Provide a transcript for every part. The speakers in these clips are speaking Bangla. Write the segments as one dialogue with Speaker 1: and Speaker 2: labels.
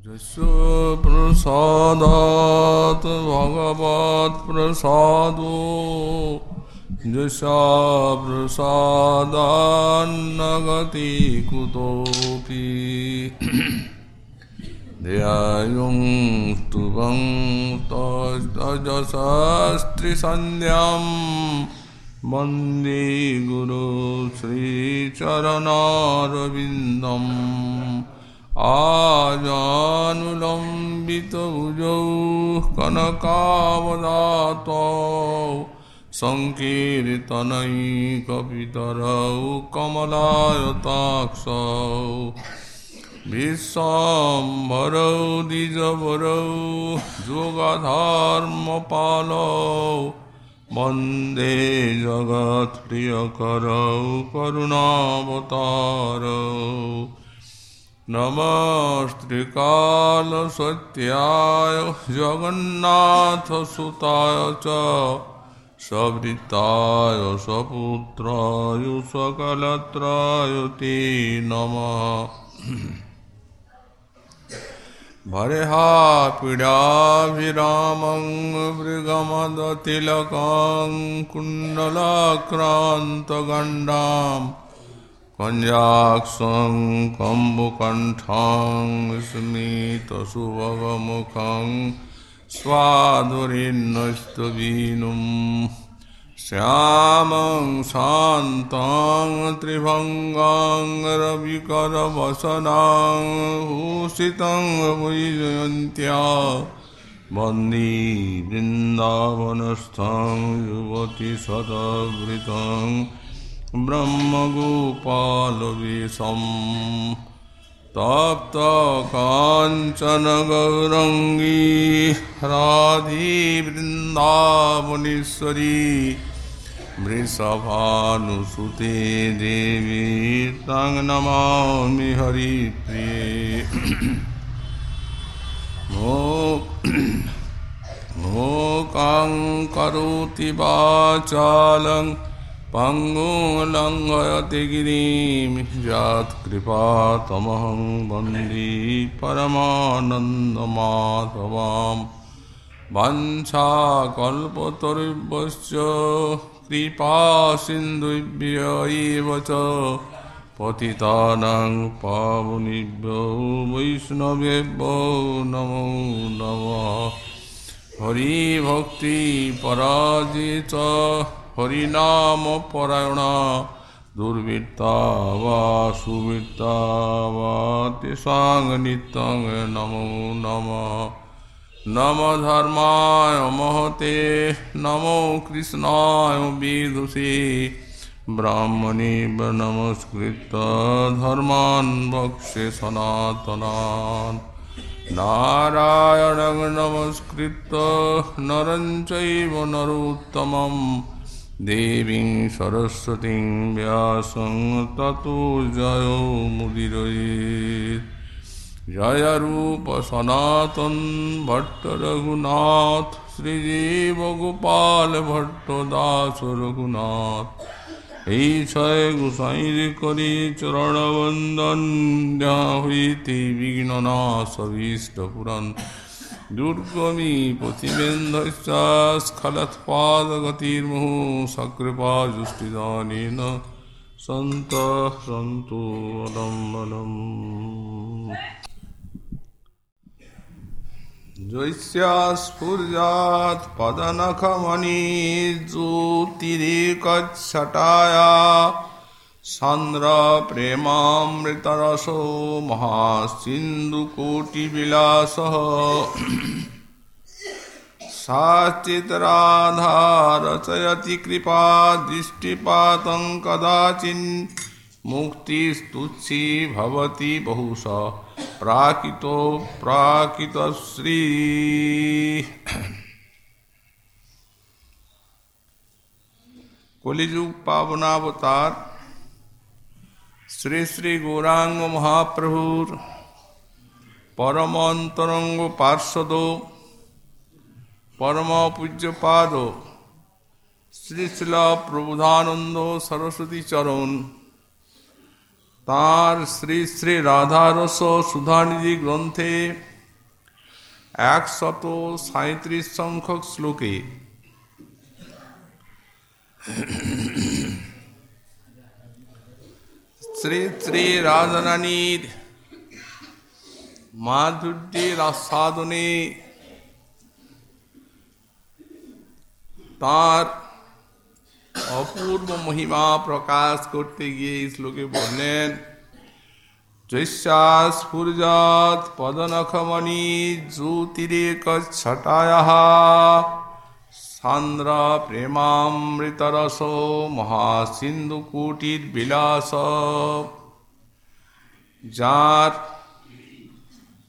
Speaker 1: प्रसादात् भगवत् प्रसादो जशा प्रसादान्नगति कुतोऽपि ध्यायुं स्तुवं तजसस्त्रिसन्ध्यां। वंदे गुरु श्रीचरणारविन्दम्। आजानुलम्बितभुजौ कनकावदातौ सङ्कीर्तनैकपितरौ कमलायताक्षौ विश्वाम्भरौ द्विजवरौ योगधर्मपालौ वंदे जगत्प्रियकरौ करुणावतारौ नमस्त्रिकालसत्याय जगन्नाथसुताय च सवृताय सपुत्राय सकलत्राय ते नमः। भरेहा पीडाभिरामं मृगमदतिलकं कुण्डलाक्रान्तगण्डाम् कञ्जाक्षं कम्बुकण्ठं स्मितसुभगमुखं स्वाधुरीन्नस्तवीनुं श्यामं शान्तं त्रिभङ्गां रविकरवसनां भूषितं वैजयन्त्या वंदे वृन्दावनस्थं ब्रह्मगोपालवेशम्। तप्तकाञ्चनगौरङ्गी राधे वृन्दावनेश्वरी वृषभानुसुते देवी तं नमामि हरिप्रिये। भोकां करोति वाचालम् पङ्गुलङ्घयति गिरिं यत्कृपातमहं वंदे परमानन्दमाधवां वञ्छाकल्पतरुभ्यश्च कृपासिन्धुभ्य एव च पतितानां पावनेभ्यो वैष्णवेभ्यो नमो नमः। हरिभक्तिपराजित हरिनाम परायण दुर्वृत्ता वा सुवृत्ता वा तेषां नित्यं नमो नम नम धर्माय महते नमो कृष्णाय विदुषे ब्राह्मणे नमस्कृत धर्मान् वक्षे सनातनान् नारायणं नमस्कृत नरं चैव नरोत्तमम्। দেবীং সরস্বতীং ব্যাসং ততো জয় মুদিরয়েত জয় রূপ সনাতন ভট্ট রঘুনাথ শ্রীজীব গোপাল ভট্ট দাস রঘুনাথ এই दुर्गमी पथिमेन्धश्च स्खलत्पादगतिर्मुहुः सकृपा जुष्टिदानेन सन्तः सन्तु अलम्बलम् जैस्या स्फुर्यात् सान्द्रप्रेमामृतरसो महासिन्धुकोटिविलासः साश्चितराधा रचयति कृपा दृष्टिपात कदाचि मुक्तिस्तुत्सी भवति बहुश प्राकितो प्राकितश्री कलिजुग पावनावतार শ্রী শ্রী গৌরাঙ্গ মহাপ্রভুর পরম অন্তরঙ্গ পার্শ্বদ, পরম পূজ্যপাদ, শ্রী শিল প্রবুধানন্দ সরস্বতী চরণ।
Speaker 2: তাঁর শ্রী শ্রী রাধারস সুধানিধি গ্রন্থে একশত সাঁত্রিশ সংখ্যক শ্লোকে শ্রী শ্রী রাজরানীর মাধুর্যের আস্বাদনে তার অপূর্ব মহিমা প্রকাশ করতে গিয়ে এই শ্লোকে বললেন জৈশ্বাস্ফুর্জাত পদনখমণি জ্যোতিরেক ছটায়া কুটির বিলাস যার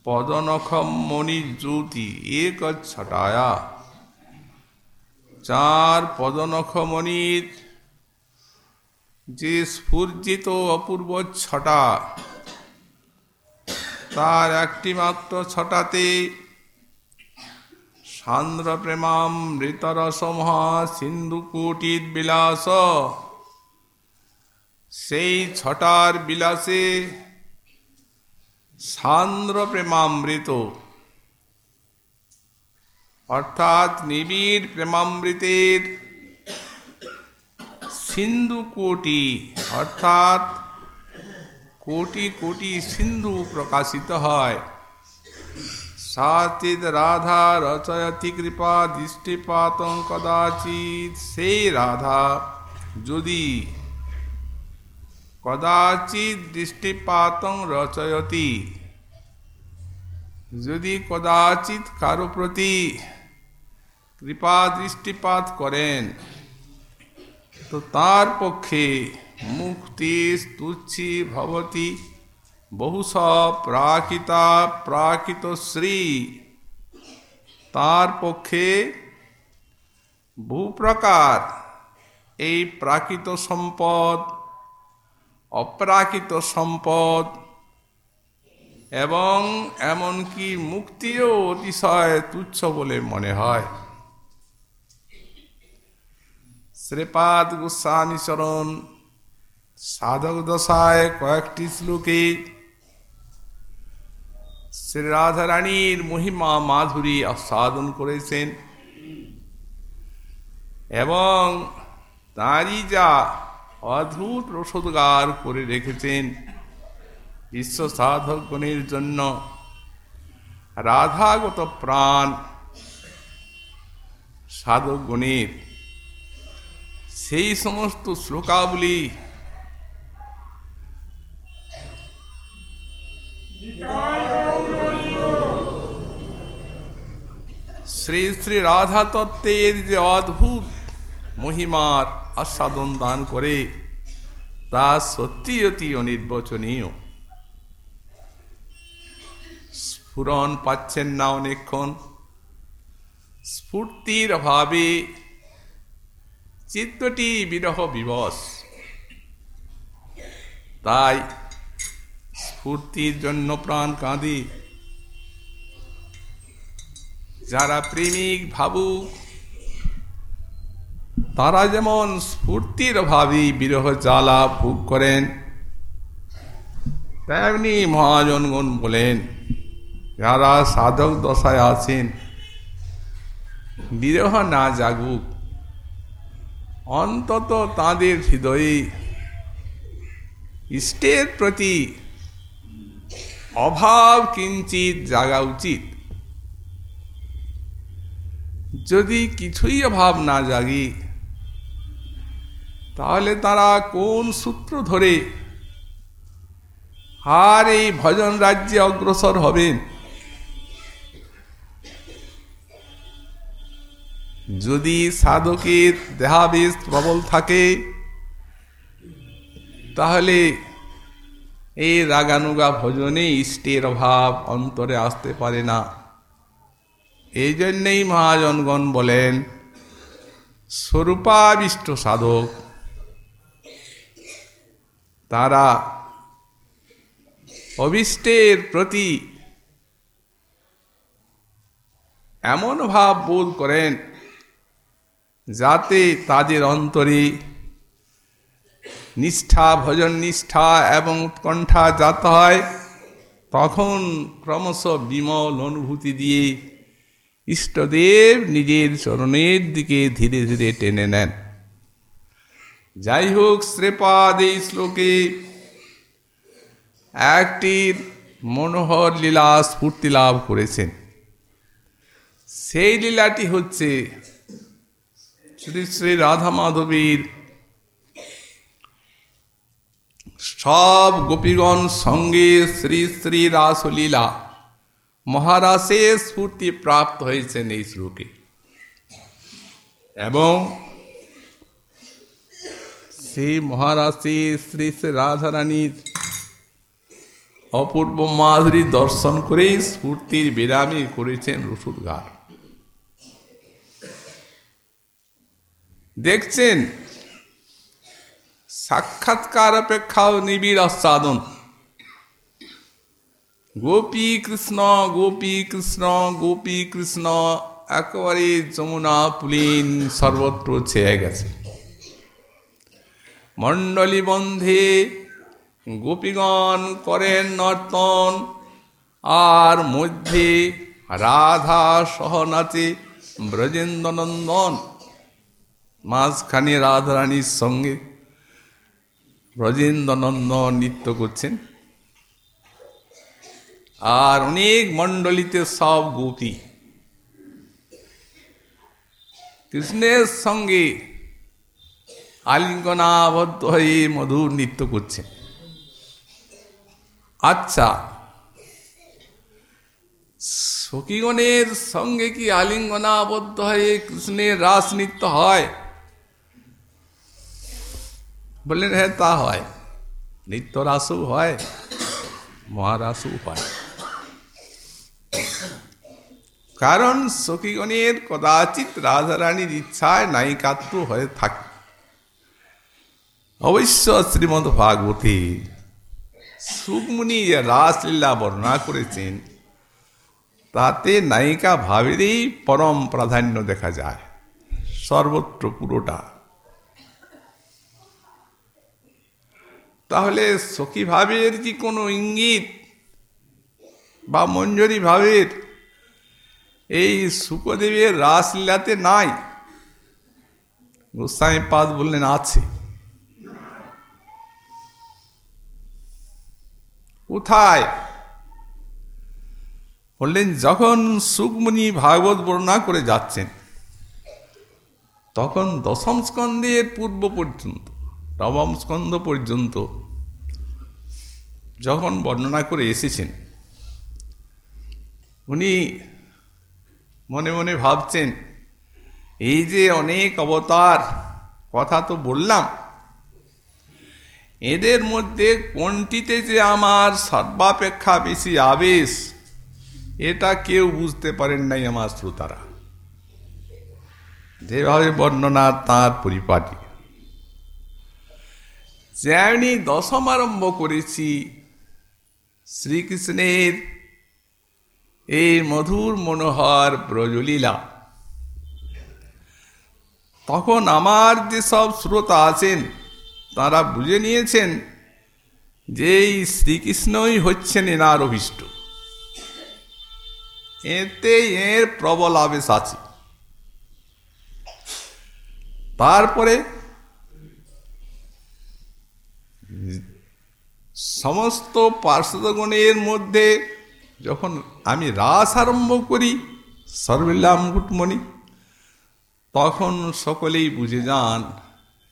Speaker 2: পদনখম মণি জ্যোতি এক ছটায়া চার পদনখমণির যে স্ফূর্জিত অপূর্ব ছটা তার একটি মাত্র ছটাতে সান্দ্র প্রেমামৃতরসমহা সিন্ধু কুটির বিলাস সেই ছটার বিলাসে সান্দ্র প্রেমামৃত অর্থাৎ নিবিড় প্রেমামৃতের সিন্ধু কোটি অর্থাৎ কোটি কোটি সিন্ধু প্রকাশিত হয়। সাচিদ রাধা রচয়তি কৃপা দৃষ্টিপাতং কদাচিৎ সেই রাধা যদি কদাচিৎ দৃষ্টিপাতং রচয়তি যদি কদাচিৎ কারও প্রতি কৃপা দৃষ্টিপাত করেন, তো তার পক্ষে মুক্তি তুচ্ছি ভবতি। বহুস প্রাকৃতা প্রাকৃত শ্রী। তার পক্ষে ভূপ্রকার এই প্রাকৃত সম্পদ, অপ্রাকৃত সম্পদ এবং এমনকি মুক্তিও অতিশয় তুচ্ছ বলে মনে হয়। শ্রীপাদ গোস্বামী চরণ সাধক দশায় কয়েকটি শ্লোকে শ্রী রাধারানীর মহিমা মাধুরী আস্বাদন করেছেন। এবং তাঁরই যা অদ্ভুত রসদগার করে রেখেছেন বিশ্ব সাধকগণের জন্য রাধাগত প্রাণ সাধকগণের। সেই সমস্ত শ্লোকাবলী শ্রী শ্রী রাধা তত্ত্বের যে অদ্ভুত মহিমার আস্বাদন দান করে, তা সত্যি অতি অনির্বচনীয়। স্ফুরণ পাচ্ছেন না অনেকক্ষণ। স্ফূর্তির অভাবে চিত্তটি বিরহ বিবশ। তাই স্ফূর্তির জন্য প্রাণ কাঁদে। যারা প্রেমিক ভাবুক, তারা যেমন স্ফূর্তির অভাবে বিরহ জ্বালা ভোগ করেন, তেমনি মহাজনগণ বলেন, যারা সাধক দশায় আছেন, বিরহ না জাগুক, অন্তত তাদের হৃদয়ে ইষ্টের প্রতি অভাব কিঞ্চিত জাগা উচিত। যদি কিছুই অভাব না জাগি, তাহলে তারা কোন সূত্র ধরে আর এই ভজন রাজ্যে অগ্রসর হবেন? যদি সাধকের দেহাবেশ প্রবল থাকে, তাহলে এই রাগানুগা ভজনে ইষ্টের অভাব অন্তরে আসতে পারে না। এই জন্যেই মহাজনগণ বলেন, স্বরূপাবিষ্ট সাধক, তারা অভিষ্টের প্রতি এমন ভাব বোধ করেন, যাতে তাদের অন্তরে নিষ্ঠা ভজন নিষ্ঠা এবং উৎকণ্ঠা জাত হয়, তখন ক্রমশ বিমল অনুভূতি দিয়ে ইষ্টদেব নিজের চরণের দিকে ধীরে ধীরে টেনে নেন। যাই হোক শ্রেপাদ এই শ্লোকে একটি মনোহর লীলা স্ফূর্তি লাভ করেছেন। সেই লীলাটি হচ্ছে শ্রী শ্রী রাধা মাধবীর সব গোপীগণ সঙ্গে শ্রী শ্রী রাসলীলা মহারাসের স্ফূর্তি প্রাপ্ত হয়েছেন এই শ্লোকে। এবং সেই মহারাশি শ্রী শ্রী রাধারানীর অপূর্ব মাধুরী দর্শন করেই স্ফূর্তির বিরামে করেছেন রসুদগার দেখছেন সাক্ষাৎকার অপেক্ষাও নিবিড় আস্বাদন। গোপী কৃষ্ণ গোপী কৃষ্ণ গোপী কৃষ্ণ, একেবারে যমুনা পুলিন সর্বত্র ছেয়ে গেছে। মণ্ডলী বন্ধে গোপীগণ করেন নর্তন, আর মধ্যে রাধা সহ নাচে ব্রজেন্দ্রনন্দন, মাঝখানে রাধারানীর সঙ্গে ব্রজেন্দ্রনন্দন নৃত্য করছেন। আর অনেক মণ্ডলীতে সব গোপী। কৃষ্ণের সঙ্গে আলিঙ্গনাবদ্ধ হয়ে মধুর নৃত্য করছেন। আচ্ছা সখীগণের সঙ্গে কি আলিঙ্গনাবদ্ধ হয়ে কৃষ্ণের রাস নৃত্য হয়? বললেন হ্যাঁ তা হয়। নিত্য রাসও হয় মহারাসও হয়। কারণ সখীগণের কদাচিৎ রাধারানীর ইচ্ছায় নায়িকাত্র হয়ে থাকে। অবশ্য শ্রীমদ ভাগবতী সুকমুনি যে রাসলীলা বর্ণনা করেছেন, তাতে নায়িকা ভাবেরই পরম প্রাধান্য দেখা যায়। সর্বত্র পুরোটা তাহলে সখী ভাবের কি কোনো ইঙ্গিত? বা মঞ্জরি ভাবের? এই সুকদেবের রাসলীলাতে নাই। গোস্বামী পাদ বললেন, আছে। কোথায়? বললেন, যখন সুকমণি ভাগবত বর্ণনা করে যাচ্ছেন, তখন দশম স্কন্ধের পূর্ব পর্যন্ত নবম স্কন্ধ পর্যন্ত যখন বর্ণনা করে এসেছেন, উনি মনে মনে ভাবছেন, এই যে অনেক অবতার, কথা তো বললাম, এদের মধ্যে কোনটিতে যে আমার সর্বাপেক্ষা বেশি আবেশ, এটা কেউ বুঝতে পারেন নাই আমার শ্রোতারা। যেভাবে বর্ণনা তাঁর পরিপাটি। যেমনি দশম আরম্ভ করেছি, শ্রীকৃষ্ণের এই মধুর মনোহর ব্রজলীলা। তখন আমার যেসব শ্রোতা আছেন, তারা বুঝে নিয়েছেন যে এই শ্রীকৃষ্ণই হচ্ছেন এনার অভিষ্ট। এতে এর প্রবল আবেশ আছে। তারপরে সমস্ত পার্শ্বদগণের মধ্যে যখন আমি রাস আরম্ভ করি সর্বিল্লা মুকুটমণি তখন সকলেই বুঝে যান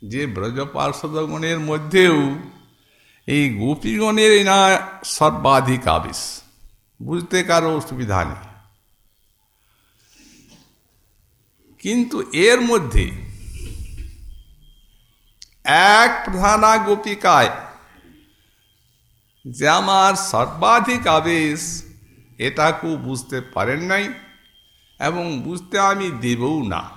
Speaker 2: যে ব্রজ পার্শ্বদগণের মধ্যেও এই গোপীগণের না সর্বাধিক আবেশ। বুঝতে কারও অসুবিধা নেই। কিন্তু এর মধ্যে এক প্রধানা গোপিকায়। যে আমার সর্বাধিক আবেশ, এটা কেউ বুঝতে পারেন নাই এবং বুঝতে আমি দেবও না।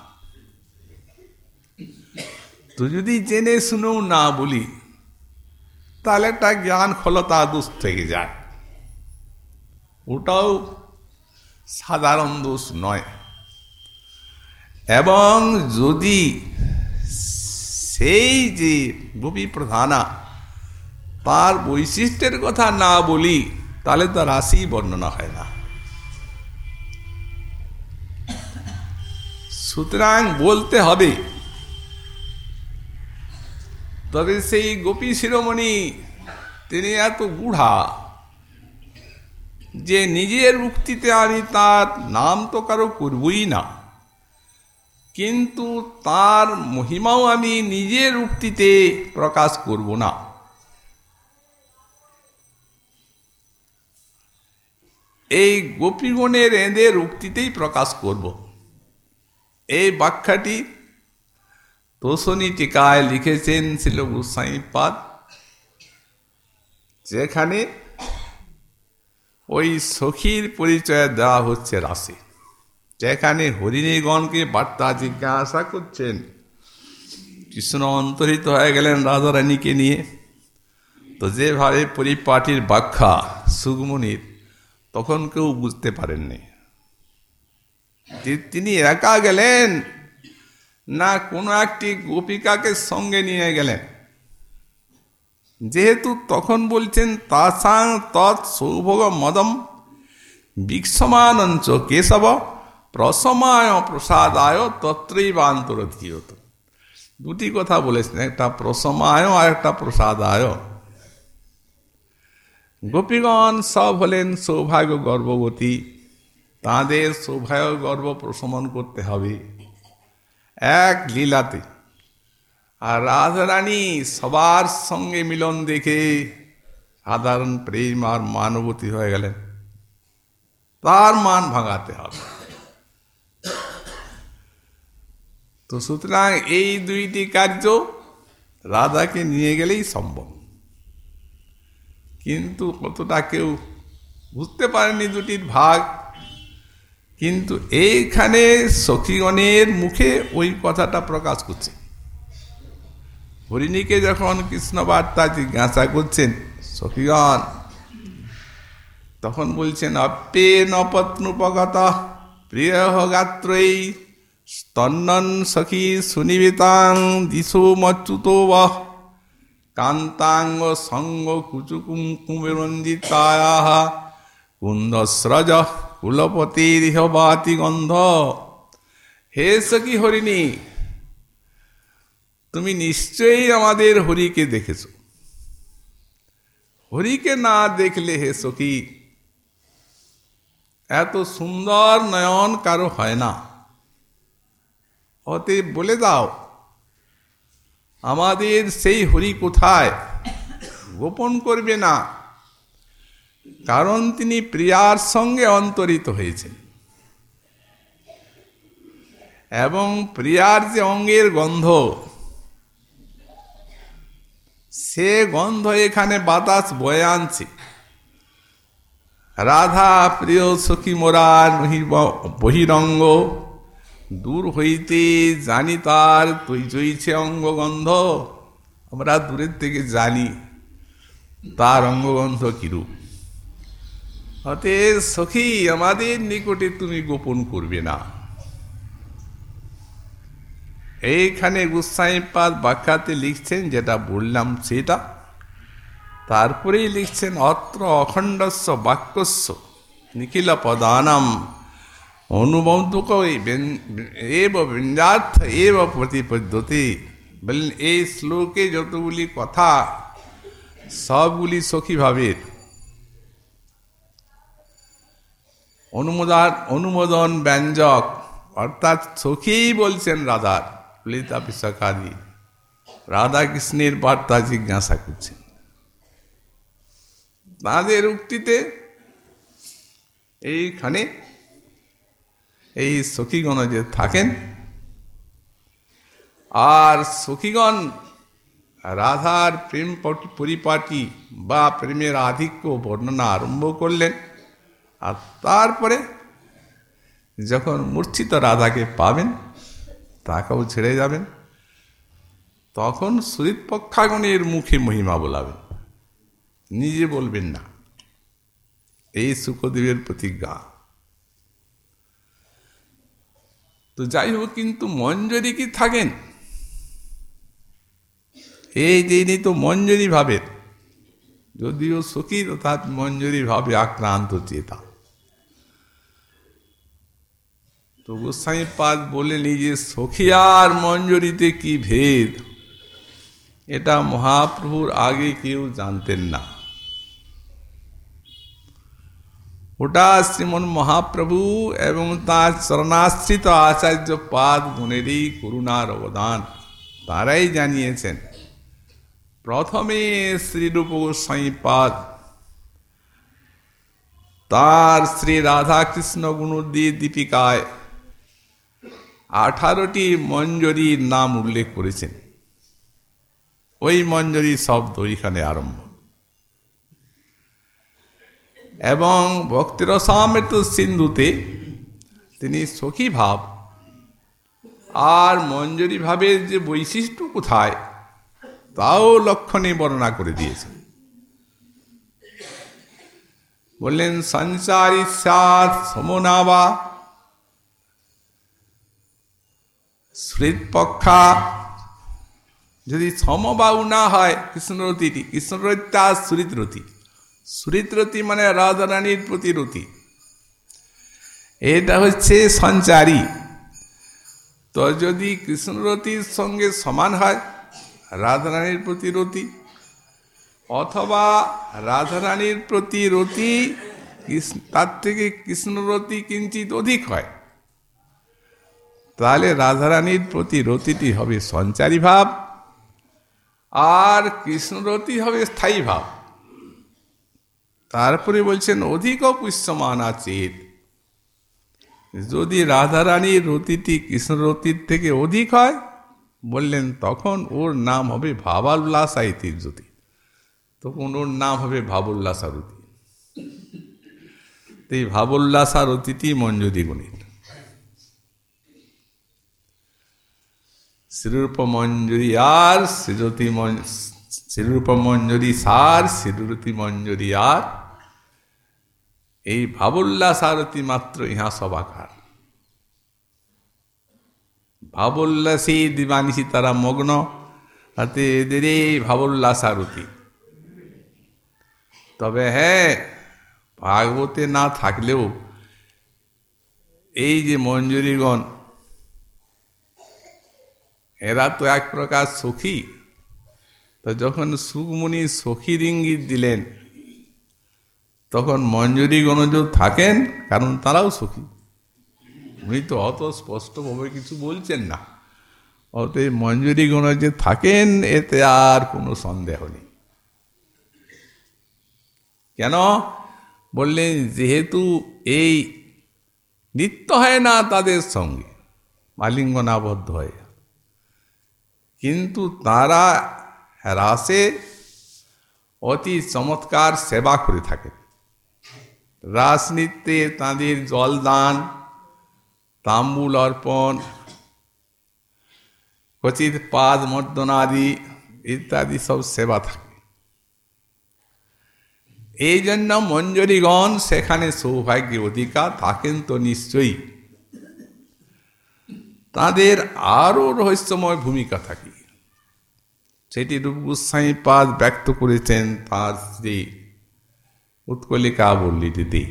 Speaker 2: তো যদি জেনে শুনেও না বলি, তাহলে একটা জ্ঞান খলতা দোষ থেকে যায়। ওটাও সাধারণ দোষ নয়। এবং যদি সেই যে গোপী প্রধানা, তার বৈশিষ্ট্যের কথা না বলি, তাহলে তো রাশি বর্ণনা হয় না। সুতরাং বলতে হবে, তবে সেই গোপী শিরোমণি, তিনি এত গুঢ়া যে নিজের উক্তিতে আমি তার নাম তো কারও করবই না। কিন্তু তার মহিমাও আমি নিজের উক্তিতে প্রকাশ করব না। এই গোপীগণের এঁদের উক্তিতেই প্রকাশ করব। এই ব্যাখ্যাটি তোষণী টিকায় লিখেছেন ছিল গোস্বাইপাদ যেখানে ওই সখীর পরিচয় দেওয়া হচ্ছে রাশি। যেখানে হরিণীগণকে বার্তা জিজ্ঞাসা করছেন, কৃষ্ণ অন্তরিত হয়ে গেলেন রাধারানীকে নিয়ে। তো যেভাবে পরিপাটির ব্যাখ্যা সুগমনির তখন কেউ বুঝতে পারেননি। তিনি একা গেলেন, না কোনো একটি গোপিকাকে সঙ্গে নিয়ে গেলেন। যেহেতু তখন বলছেন, তাসাং তৎ সৌভোগ মদম বিক্ষমানঞ্চ কেশব প্রসমায় প্রসাদায় তত্রই বান্তরধীয়ত দুটি কথা বলেছেন, একটা প্রসমায় আর একটা প্রসাদায়। গোপীগণ সব হলেন সৌভাগ্য গর্ভবতী, তাঁদের সৌভাগ্য গর্ব প্রশমন করতে হবে। এক লীলাতে। আর রাধারানী সবার সঙ্গে মিলন দেখে সাধারণ প্রেম আর মানবতী হয়ে গেলেন। তার মান ভাঙাতে হবে। তো সুতরাং এই দুইটি কার্য রাধাকে নিয়ে গেলেই সম্ভব। কিন্তু কতটা কেউ বুঝতে পারেনি দুটির ভাগ, কিন্তু এইখানে সখীগণের মুখে ওই কথাটা প্রকাশ করছে। হরিণীকে যখন কৃষ্ণ বার্তা জিজ্ঞাসা করছেন সখীগণ, তখন বলছেন অপ্যে নপত্নুপগত প্রিয় গাত্রই স্তন্নন সখী সুনিবিতাং দিশো মচ্যুত কান্তাঙ্গ সঙ্গ কুচুকুম কুমেরঞ্জিতায়া কুন্দস্রজ কুলপতিরিহ বাতি গন্ধ হে সখী হরিণী, তুমি নিশ্চয়ই আমাদের হরিকে দেখেছ। হরিকে না দেখলে হে সখী, এত সুন্দর নয়ন কারও হয় না। অতে বলে দাও, আমাদের সেই হরি কোথায়? গোপন করবে না। কারণ তিনি প্রিয়ার সঙ্গে অন্তরিত হয়েছেন। এবং প্রিয়ার যে অঙ্গের গন্ধ, সে গন্ধ এখানে বাতাস বয়ে আনছে। রাধা প্রিয় সখী মোরা বহিরঙ্গ দূর হইতে জানি তার তুই চইছে অঙ্গগন্ধ। আমরা দূরের থেকে জানি তার অঙ্গগন্ধ কিরূপ। অতে সখী, আমাদের নিকটে তুমি গোপন করবে না। এইখানে গুসাইপাদ বাক্যাতে লিখছেন, যেটা বললাম সেটা। তারপরেই লিখছেন, অত্র অখণ্ডস্য বাক্যস্য নিখিল পদানাম অনুবন্ধক এব বৃন্দার্থ এব প্রতিপদ্ধতি বললেন এই শ্লোকে যতগুলি কথা সবগুলি সখী ভাবের অনুমোদন অনুমোদন ব্যঞ্জক অর্থাৎ সখীই বলছেন রাধার ললিতা পিসাকারী রাধা কৃষ্ণের বার্তা জিজ্ঞাসা করছেন তাদের উক্তিতে এইখানে এই সখীগণ যে থাকেন, আর সখীগণ রাধার প্রেম পরিপাটি বা প্রেমের আধিক্য বর্ণনা আরম্ভ করলেন। আর তারপরে যখন মূর্ছিত রাধাকে পাবেন, তাকেও ছেড়ে যাবেন। তখন সুরিত পক্ষাগণের মুখে মহিমা বলাবেন। নিজে বলবেন না, এই সুখদেবের প্রতিজ্ঞা। তো যাই হোক কিন্তু মঞ্জরি কি থাকেন? এই যিনি তো মঞ্জুরি ভাবের যদিও সখী তথা মঞ্জুরি ভাবে, আক্রান্ত চেতা। তো গোস্বাই পাদ বলেনি যে সখী আর মঞ্জুরিতে কি ভেদ? এটা মহাপ্রভুর আগে কেউ জানতেন না। ওটা শ্রীমন মহাপ্রভু এবং তার চরণাশ্রিত আচার্য পাদ গুণেরই করুণার অবদান। তারাই জানিয়েছেন, প্রথমে শ্রীরূপ গোস্বাই পাদ তার শ্রী রাধাকৃষ্ণ গুণুদ্দি দীপিকায় আঠারোটি মঞ্জরির নাম উল্লেখ করেছেন। ওই মঞ্জরি শব্দ ওইখানে আরম্ভ। এবং ভক্তিরসামৃত সিন্ধুতে তিনি সখী ভাব আর মঞ্জুরি ভাবের যে বৈশিষ্ট্য কোথায়, তাও লক্ষণে বর্ণনা করে দিয়েছেন। বললেন, সঞ্চারী সাত সমনাবা, শ্রীপক্ষা, যদি সমবাউ না হয় কৃষ্ণরতিটি কৃষ্ণরতা সুরিতরতি সুরিতরতি মানে রাধারানীর প্রতি রতি এটা হচ্ছে সঞ্চারী। তো যদি কৃষ্ণরতির সঙ্গে সমান হয়, রাধারানীর প্রতি রতি অথবা রাধারানীর প্রতি রতি তার থেকে কৃষ্ণরতি কিঞ্চিত অধিক হয়, তাহলে রাধারানীর প্রতি রতিটি হবে সঞ্চারী ভাব, আর কৃষ্ণরতি হবে স্থায়ী ভাব। তারপরে বলছেন অধিক পুষ্যমান আচেত যদি রাধারানীর রতিটি কৃষ্ণরতির থেকে অধিক হয়, বললেন, তখন ওর নাম হবে ভাবাল্লাসা জ্যোতি তখন ওর নাম হবে ভাবোল্লাসা রতি। এই ভাবোল্লাসা রতিটি মঞ্জুদি গণিত শ্রীরূপ মঞ্জুরি আর শ্রীরতি শ্রীরূপ মঞ্জুরি সার শ্রীরতি মঞ্জুরি আর। এই ভাবোল্লাসারতি মাত্র ইহা সবাকার। ভাবোল্লাসী দিবানিসী তারা মগ্ন, তাতে এদের এই ভাবোল্লাসারতি তবে হ্যাঁ ভাগবতে না থাকলেও এই যে মঞ্জুরিগণ, এরা তো এক প্রকার সখী। তো যখন সুকমণি সখীর ইঙ্গিত দিলেন, তখন মঞ্জুরি গণজ থাকেন, কারণ তারাও সখী। উনি তো অত স্পষ্টভাবে কিছু বলছেন না। অতএব মঞ্জুরি গণ যে থাকেন, এতে আর কোনো সন্দেহ নেই। কেন? বললেন, যেহেতু এই নিত্য হয় না তাদের সঙ্গে, মালিঙ্গনাবদ্ধ হয় কিন্তু তারা রাসে অতি চমৎকার সেবা করে থাকেন রাসনৃত্যে তাঁদের জলদান, তাম্বুল অর্পণ, কচিত পাদ মর্দনাদি ইত্যাদি সব সেবা থাকে। এই জন্য মঞ্জরিগণ সেখানে সৌভাগ্য অধিকার থাকেন তো নিশ্চয়ই। তাদের আরও রহস্যময় ভূমিকা থাকে। সেটি রূপ গোস্বাই পাদ ব্যক্ত করেছেন তার স্ত্রী উৎকলিকা বললি, দিদি,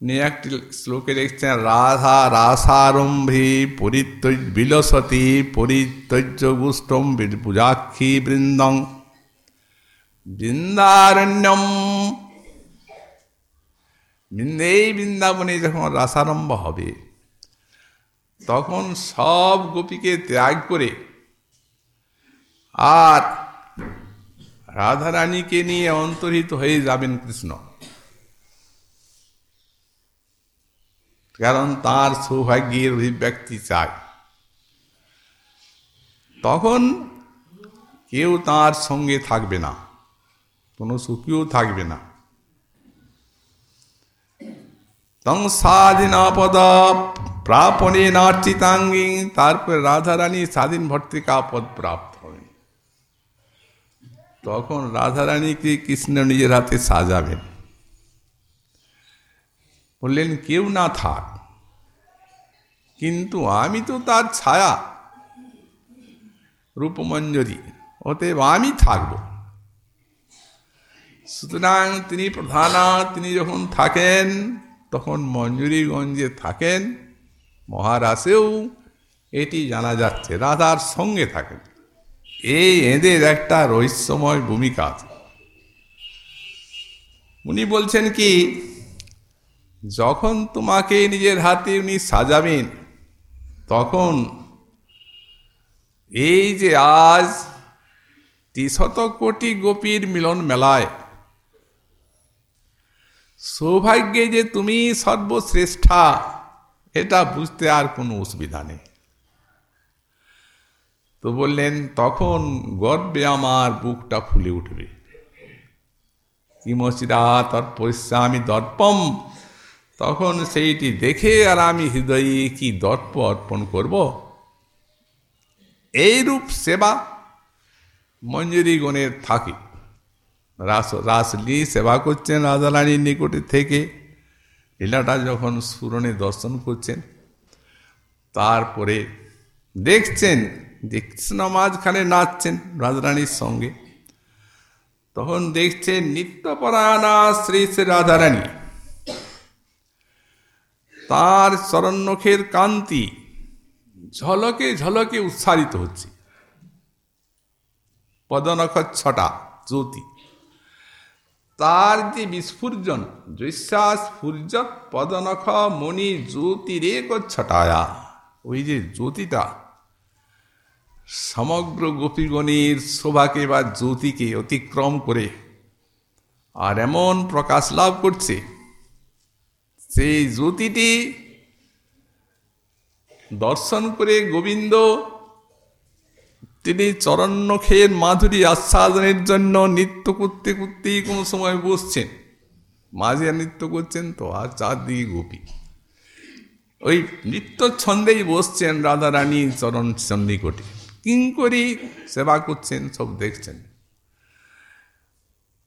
Speaker 2: উনি একটি শ্লোকে লিখছেন, রাধা রাসারম্ভী পরিত্যজ বিলসতি পরিত্যজ্য গুষ্টম পূজাক্ষী বৃন্দং বৃন্দারণ্যম। এই বৃন্দাবনে যখন রাসারম্ভ হবে, তখন সব গোপীকে ত্যাগ করে আর রাধারানীকে নিয়ে অন্তর্হিত হয়ে যাবেন কৃষ্ণ। কারণ তার সৌভাগ্যের অভিব্যক্তি চায় তখন কেউ তার সঙ্গে থাকবে না, কোনো সুখীও থাকবে না। তং স্বাধীন পদ প্রাপনে নার্চিতাঙ্গী, তারপরে রাধারানী স্বাধীন ভর্তিকা পদ প্রাপ্ত। তখন রাধারানীকে কৃষ্ণ নিজের হাতে সাজাবেন? বললেন, কেউ না থাক, কিন্তু আমি তো তার ছায়া। রূপমঞ্জরি, অতএব আমি থাকব। সুতরাং তিনি প্রধানা, তিনি যখন থাকেন, তখন মঞ্জুরিগঞ্জে থাকেন মহারাসেও এটি জানা যাচ্ছে, রাধার সঙ্গে থাকেন। এই এদের একটা রহস্যময় ভূমিকা আছে। উনি বলছেন কি, যখন তোমাকে নিজের হাতে উনি সাজাবেন, তখন এই যে আজ ত্রিশত কোটি গোপীর মিলন মেলায়, সৌভাগ্যে যে তুমি সর্বশ্রেষ্ঠা, এটা বুঝতে আর কোনো অসুবিধা নেই। তো বললেন, তখন গর্বে আমার বুকটা ফুলে উঠবে। কিমচিরা তৎ পরিশ্রামী দর্পম। তখন সেইটি দেখে আর আমি হৃদয়ে কি দর্প অর্পণ করব? এইরূপ সেবা মঞ্জুরিগণের থাকে। রাস রাসলি সেবা করছেন রাজারানীর নিকটে থেকে। লীলাটা যখন সুরণে দর্শন করছেন, তারপরে দেখছেন কৃষ্ণ মাঝখানে নাচছেন রাজারানীর সঙ্গে। তখন দেখছেন নিত্যপরায়ণা শ্রী শ্রী রাধারানী। তার চরণখের কান্তি ঝলকে ঝলকে উচ্ছারিত হচ্ছে। পদনখ ছটা, জ্যোতি। তার যে বিস্ফুর্জন জৈশ্বাসফুর্য পদনখ মণি জ্যোতিরেক ছটায়া। ওই যে জ্যোতিটা সমগ্র গোপীগণের শোভাকে বা জ্যোতিকে অতিক্রম করে আর এমন প্রকাশ লাভ করছে, সেই জ্যোতিটি দর্শন করে গোবিন্দ তিনি চরণ্যখের মাধুরী আস্বাদনের জন্য নৃত্য করতে করতেই কোনো সময় বসছেন। মাঝে নৃত্য করছেন তো, আর চারদিকে গোপী। ওই নৃত্য ছন্দেই বসছেন রাধারানী চরণ চন্ডিকটে কিঙ্করি সেবা করছেন, সব দেখছেন।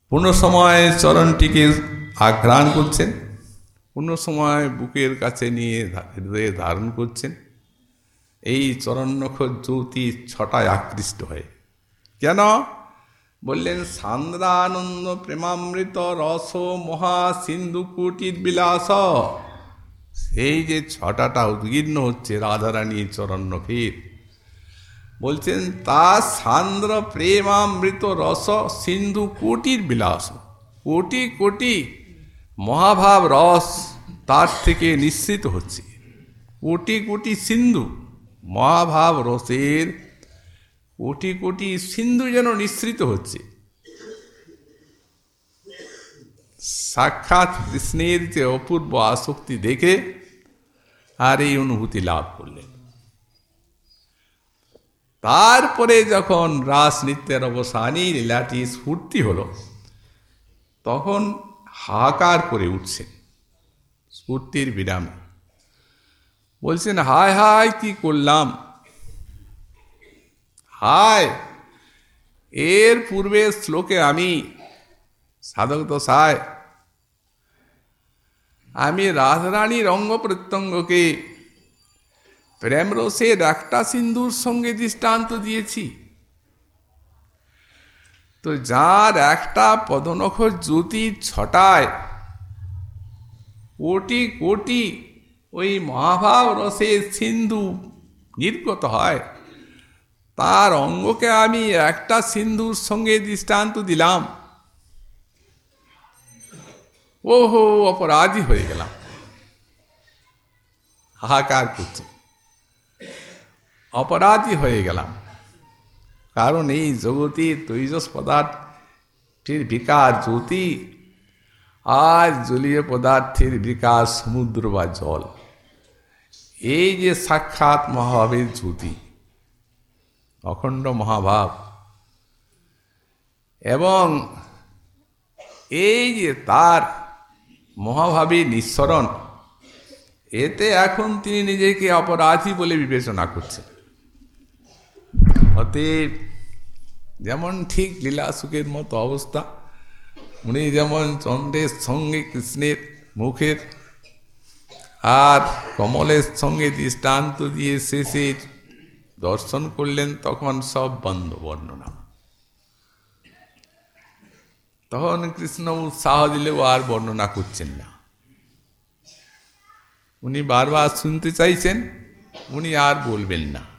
Speaker 2: কোনো সময় চরণটিকে আঘ্রাণ করছেন, কোনো সময় বুকের কাছে নিয়ে হৃদয়ে ধারণ করছেন। এই চরণনখ জ্যোতি ছটায় আকৃষ্ট হয়ে। কেন? বললেন, সান্দ্রানন্দ প্রেমামৃত রস মহা সিন্ধু কুটির বিলাস। সেই যে ছটাটা উদ্গীর্ণ হচ্ছে রাধারানী চরণনখের। বলছেন, তা সান্দ্র প্রেমামৃত রস সিন্ধু কোটির বিলাস। কোটি কোটি মহাভাব রস তার থেকে নিশ্চিত হচ্ছে। কোটি কোটি সিন্ধু মহাভাব রসের কোটি কোটি সিন্ধু যেন নিঃসৃত হচ্ছে। সাক্ষাৎ কৃষ্ণের যে অপূর্ব আসক্তি দেখে আর এই অনুভূতি লাভ করলেন। তারপরে যখন রাস নৃত্যের লীলাটি স্ফূর্তি হল, তখন হাহাকার করে উঠছেন স্ফূর্তির বিরামে। বলছেন, হায় হায়, কি করলাম? হায়, এর পূর্বে শ্লোকে আমি, সাধক দশায়, আমি রাজরানীর অঙ্গ প্রত্যঙ্গকে প্রেম রসের একটা সিন্ধুর সঙ্গে দৃষ্টান্ত দিয়েছি। তো যার একটা পদনখর জ্যোতি ছটায়, কোটি কোটি ওই মহাভাব রসের সিন্ধু নির্গত হয়। তার অঙ্গকে আমি একটা সিন্ধুর সঙ্গে দৃষ্টান্ত দিলাম। ওহো, অপরাধী হয়ে গেলাম। হাহাকার করছে। অপরাধী হয়ে গেলাম। কারণ এই জগতের তৈজস পদার্থের বিকাশ জ্যোতি, আর জলীয় পদার্থের বিকাশ সমুদ্র বা জল। এই যে সাক্ষাৎ মহাভাবের জ্যোতি, অখণ্ড মহাভাব, এবং এই যে তার মহাভাবী নিঃসরণ, এতে এখন তিনি নিজেকে অপরাধী বলে বিবেচনা করছেন। অতএব যেমন ঠিক লীলাসুখের মতো অবস্থা, উনি যেমন চন্দ্রের সঙ্গে কৃষ্ণের মুখের আর কমলের সঙ্গে দৃষ্টান্ত দিয়ে শেষে দর্শন করলেন, তখন সব বন্ধ বর্ণনা। তখন কৃষ্ণ উৎসাহ দিলেও আর বর্ণনা করছেন না। উনি বারবার শুনতে চাইছেন, উনি আর বলবেন না।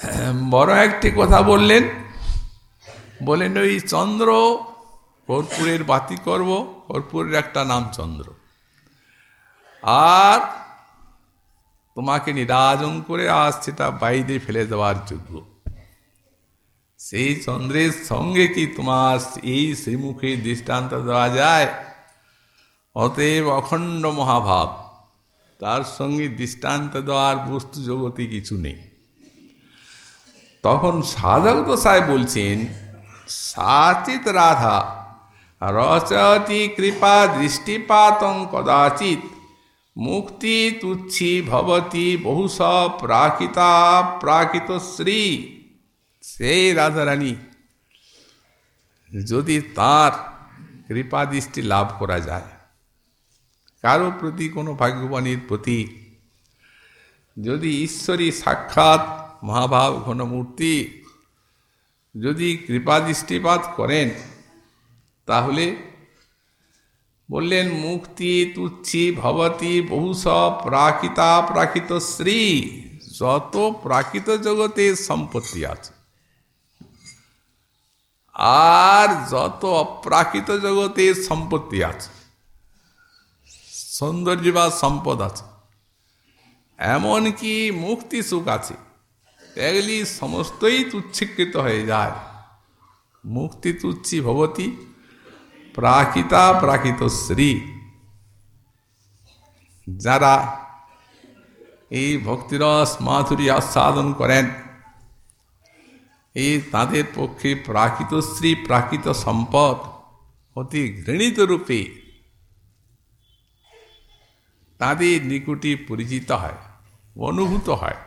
Speaker 2: বড় একটি কথা বললেন, বলেন, ওই চন্দ্র কর্পূরের বাতি করব কর্পূরের একটা নাম চন্দ্র। আর তোমাকে নিরাজন করে আজ সেটা বাইরে ফেলে দেওয়ার যোগ্য। সেই চন্দ্রের সঙ্গে কি তোমার এই শ্রীমুখে দৃষ্টান্ত দেওয়া যায়? অতএব অখণ্ড মহাভাব, তার সঙ্গে দৃষ্টান্ত দেওয়ার বস্তু জগতে কিছু নেই। তখন সাধক দশায় বলছেন সাচিত রাধা রচতি কৃপা দৃষ্টিপাতং কদাচিৎ, মুক্তি তুচ্ছি ভবতি বহুস প্রাকৃতা প্রাকৃত শ্রী। সেই রাধারানী, যদি তার কৃপা দৃষ্টি লাভ করা যায়, কারও প্রতি কোনো ভাগ্যবাণীর প্রতি যদি ঈশ্বরী সাক্ষাৎ মহাভাব, ঘনমূর্তি যদি কৃপা দৃষ্টিপাত করেন, তাহলে বললেন, মুক্তি তুচ্ছি ভবতী বহুস প্রাকৃতা প্রাকৃত শ্রী, যত প্রাকৃত জগতে সম্পত্তি আছে। আর যত অপ্রাকৃত জগতে সম্পত্তি আছে, সৌন্দর্য বা সম্পদ আছে, এমনকি মুক্তি সুখ আছে। এগুলি সমস্তই তুচ্ছিকৃত হয়ে যায়। মুক্তি তুচ্ছি ভবতী, প্রাকৃতা প্রাকৃত শ্রী। যারা এই ভক্তিরস মাধুরী আস্বাদন করেন, এই তাদের পক্ষে প্রাকৃত শ্রী প্রাকৃত সম্পদ অতি ঘৃণিত রূপে তাদের নিকটে পরিচিত হয়, অনুভূত হয়।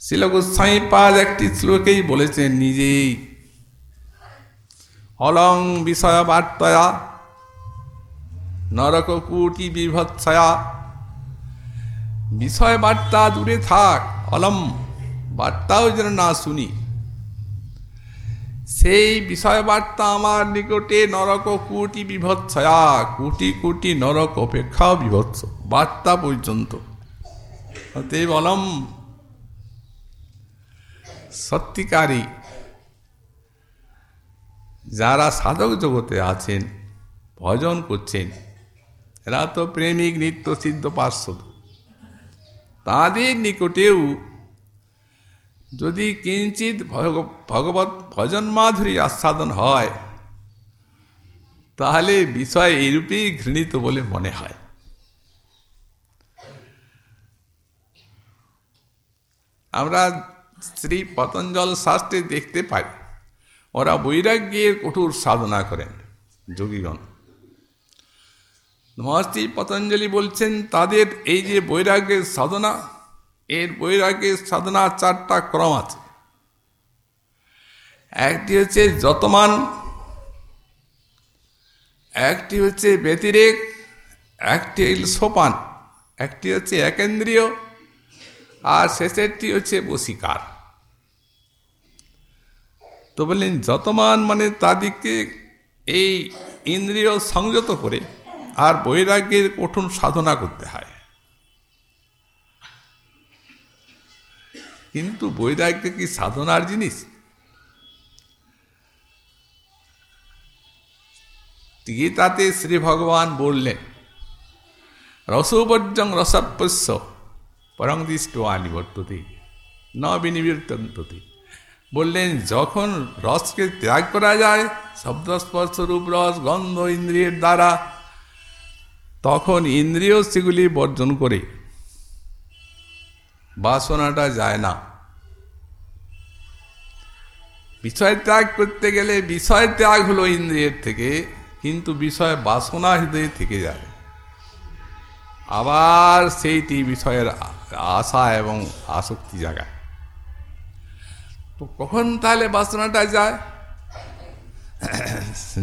Speaker 2: শিলগোস্বাই পাদ একটি শ্লোকেই বলেছেন নিজেই। অলং বিষয় বার্তয়া, নরক কুটি বিভৎসয়া। বিষয় বার্তা দূরে থাক, অলম বার্তাও যেন না শুনি। সেই বিষয় বার্তা আমার নিকটে নরক কুটি বিভৎসয়া, কোটি কোটি নরক অপেক্ষাও বিভৎস, বার্তা পর্যন্ত। অলম সত্যিকারী। যারা সাধক জগতে আছেন, ভজন করছেন, এরা তো প্রেমিক, নিত্য, সিদ্ধ, পার্শ্বদ। তাদের নিকটেও যদি কিঞ্চিত ভগবত ভজন মাধুরী আস্বাদন হয়, তাহলে বিষয় এইরূপেই ঘৃণিত বলে মনে হয়। আমরা শ্রী পতঞ্জল শাস্ত্রে দেখতে পাই ওরা বৈরাগ্যের কঠোর সাধনা করেন, যোগীগণ। মহর্ষি পতঞ্জলি বলছেন, তাদের এই যে বৈরাগ্যের সাধনা, এর বৈরাগ্যের সাধনা চারটা ক্রম আছে। একটি হচ্ছে যতমান, একটি হচ্ছে ব্যতিরেক, একটি সোপান, একটি হচ্ছে একেন্দ্রীয় আর শেষেরটি হচ্ছে বসিকার তো বললেন, যতমান মানে তাদেরকে এই ইন্দ্রিয় সংযত করে আর বৈরাগ্যের কঠোর সাধনা করতে হয়। কিন্তু বৈরাগ্য কি সাধনার জিনিস? গীতাতে শ্রী ভগবান বললেন, রসৌবর্জং রসপস্য পরং দৃষ্ট আনিবর্ততে ন বিনিবর্তন্ততে বললেন, যখন রসকে ত্যাগ করা যায় শব্দস্পর্শ রূপ রস, গন্ধ ইন্দ্রিয়ের দ্বারা, তখন ইন্দ্রিয় সেগুলি বর্জন করে। বাসনাটা যায় না। বিষয় ত্যাগ করতে গেলে বিষয় ত্যাগ হলো ইন্দ্রিয়ের থেকে, কিন্তু বিষয় বাসনা হৃদয়ে থেকে যায়। আবার সেইটি বিষয়ের আশা এবং আসক্তি জাগায় তো কখন তাহলে বাসনাটা যায়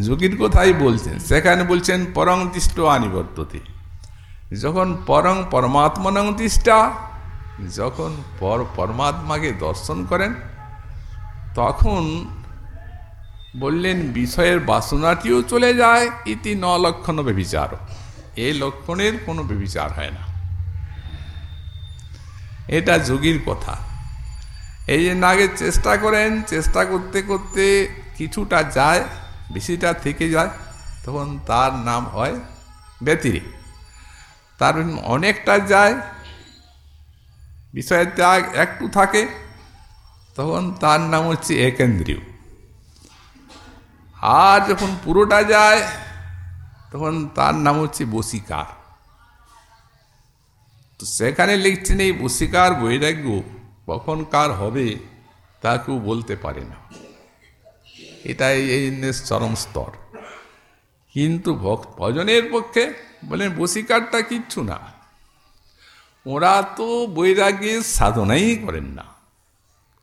Speaker 2: যোগীর কথাই বলছেন সেখানে বলছেন পরং তিষ্ট আনিবর্ততে যখন পরং পরমাত্মনং তিষ্ঠা যখন পর পরমাত্মাকে দর্শন করেন তখন বললেন বিষয়ের বাসনাটিও চলে যায় ইতি ন লক্ষণ বেবিচার এই লক্ষণের কোনো বেবিচার হয় না এটা যোগীর কথা। এই যে আগে চেষ্টা করেন, চেষ্টা করতে করতে কিছুটা যায়, বেশিটা থেকে যায়, তখন তার নাম হয় ব্যতিরিক তার অনেকটা যায়, বিষয়ের ত্যাগ একটু থাকে, তখন তার নাম হচ্ছে একেন্দ্রীয়। আর যখন পুরোটা যায়, তখন তার নাম হচ্ছে বসিকার তো সেখানে লিখছেন এই বসিকার বৈরাগ্য কখন কার হবে তা কেউ বলতে পারে না। এটাই এই চরম স্তর। কিন্তু ভক্ত ভজনের পক্ষে বলেন বসিকারটা কিচ্ছু না। ওরা তো বৈরাগ্যের সাধনাই করেন না।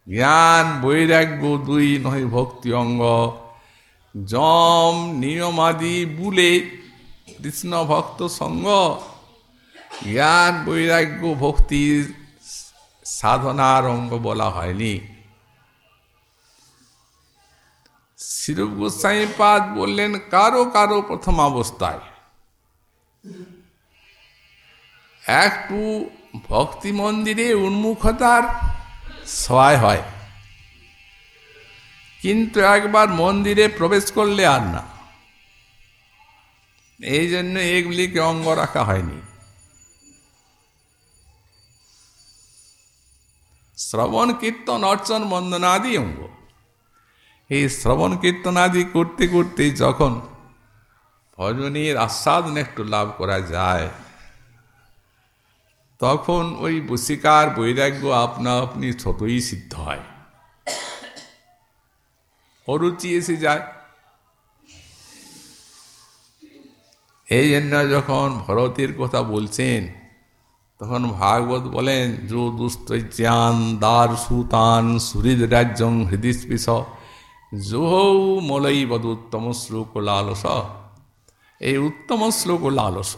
Speaker 2: জ্ঞান বৈরাগ্য দুই নয় ভক্তি অঙ্গ। জম নিয়মাদি বুলে কৃষ্ণ ভক্ত সঙ্গ জ্ঞান বৈরাগ্য ভক্তির সাধনার অঙ্গ বলা হয়নি। শিরূপ গোস্বাই পাদ বললেন, কারও কারও প্রথম অবস্থায়। একটু ভক্তি মন্দিরে উন্মুখতার সহায় হয়। কিন্তু একবার মন্দিরে প্রবেশ করলে আর না। এই জন্য এগুলিকে অঙ্গ রাখা হয়নি। শ্রবণ কীর্তন অর্চন বন্দনাদি অঙ্গ। এই শ্রবণ কীর্তনাদি করতে করতে যখন ভজনের আস্বাদন একটু লাভ করা যায়, তখন ওই বসিকার বৈরাগ্য আপনা আপনি ছোটই সিদ্ধ হয়। অরুচি এসে যায়। এই জন্য যখন ভরতের কথা বলছেন তখন ভাগবত বলেন, যো দুস্তৈজ্ঞান দ্বার সুতান সুহৃদ রাজ্যং হৃদিস্পৃশ জোহৌ মলই বদ উত্তম শ্লোক লালস এই উত্তম শ্লোক লালস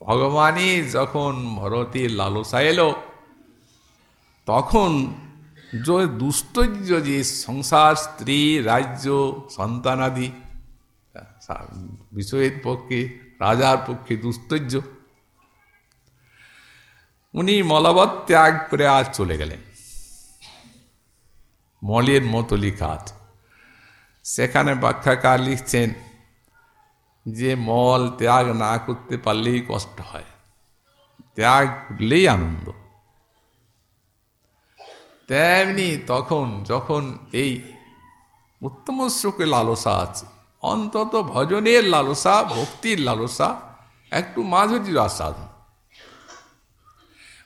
Speaker 2: ভগবানই যখন ভরতের লালসা এলো, তখন যে দুস্তৈর্য যে সংসার, স্ত্রী, রাজ্য, সন্তানাদি, বিষয়ের পক্ষে, রাজার পক্ষে দুস্তৈর্য উনি মলবত ত্যাগ করে আজ চলে গেলেন। মলের মতো লিখা সেখানে ব্যাখ্যাকার লিখছেন যে মল ত্যাগ না করতে পারলেই কষ্ট হয়। ত্যাগ করলেই আনন্দ। তেমনি তখন যখন এই উত্তম শ্লোকে লালসা আছে, অন্তত ভজনের লালসা, ভক্তির লালসা, একটু মাধুর্য আস্বাদন।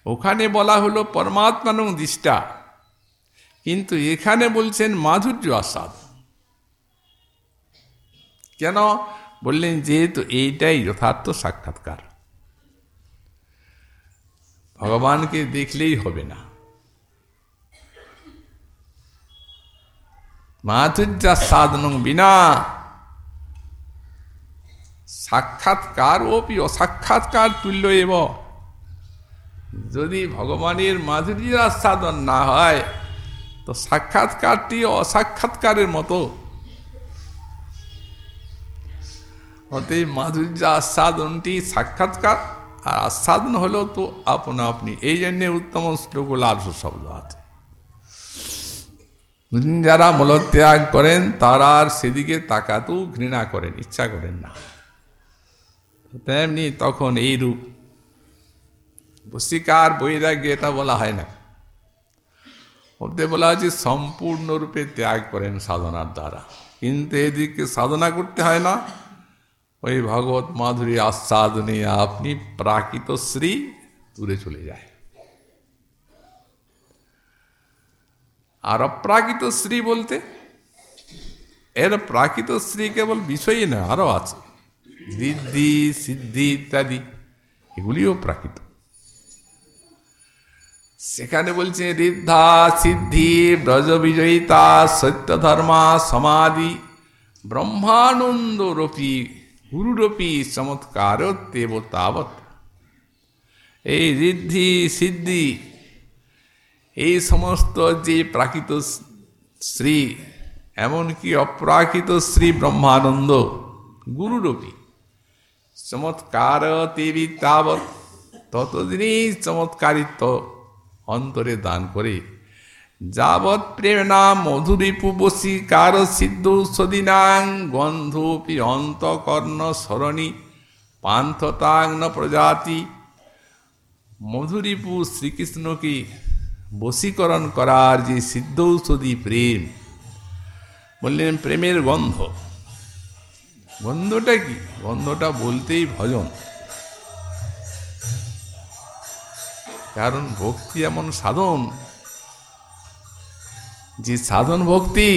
Speaker 2: ওখানে বলা হলো পরমাত্মানং দিষ্টা। কিন্তু এখানে বলছেন মাধুর্য আস্বাদ কেন? বললেন যেহেতু এইটাই যথার্থ সাক্ষাৎকার। ভগবানকে দেখলেই হবে না। মাধুর্যা সাধন বিনা। সাক্ষাৎকার ওপি অসাক্ষাৎকার তুল্য এব। যদি ভগবানের মাধুর্য আস্বাদন না হয়, তো সাক্ষাৎকারটি অসাক্ষাৎকারের মতো। অতএব মাধুর্য আস্বাদনটি সাক্ষাৎকার, আর আস্বাদন হলো তো আপনা আপনি। এই জন্যে উত্তম শ্লোক লাভ শব্দ আছে। যারা মলত্যাগ করেন, তারা আর সেদিকে তাকাতেও ঘৃণা করেন, ইচ্ছা করেন না। তেমনি তখন এই রূপ বসিকার বৈরাগ্য এটা বলা হয় না। ওতে বলা হয়েছে সম্পূর্ণরূপে ত্যাগ করেন সাধনার দ্বারা। কিন্তু এদিকে সাধনা করতে হয় না। ওই ভগবত মাধুরী আস্বাদনে আপনি প্রাকৃত শ্রী দূরে চলে যায়। আর অপ্রাকৃত শ্রী বলতে, এর প্রাকৃত শ্রী কেবল বিষয়ই না আরও আছে। ঋদ্ধি সিদ্ধি ইত্যাদি, এগুলিও প্রাকৃত। সেখানে বলছে, ঋদ্ধা সিদ্ধি ব্রজ বিজয়িতা সত্য ধর্মা সমাধি। ব্রহ্মানন্দ রূপী গুরুরূপী চমৎকার দেব এই ঋদ্ধি সিদ্ধি, এই সমস্ত যে প্রাকৃত শ্রী, এমনকি অপ্রাকৃত শ্রী ব্রহ্মানন্দ, গুরুরূপী চমৎকার তেবি তাবৎ, ততদিনই চমৎকারিত্ব অন্তরে দান করে। যাবৎ প্রেমনা মধুরিপু বসি, কার সিদ্ধ সদিনাং গন্ধপি অন্তকর্ণ সরণী, পান্থতাগ্ন প্রজাতি। মধুরিপু শ্রীকৃষ্ণকে বশীকরণ করার যে সিদ্ধ ঔষধি প্রেম, বললেন, প্রেমের গন্ধ। গন্ধটা কি? গন্ধটা বলতেই ভজন। কারণ ভক্তি এমন সাধন। যে সাধন ভক্তি,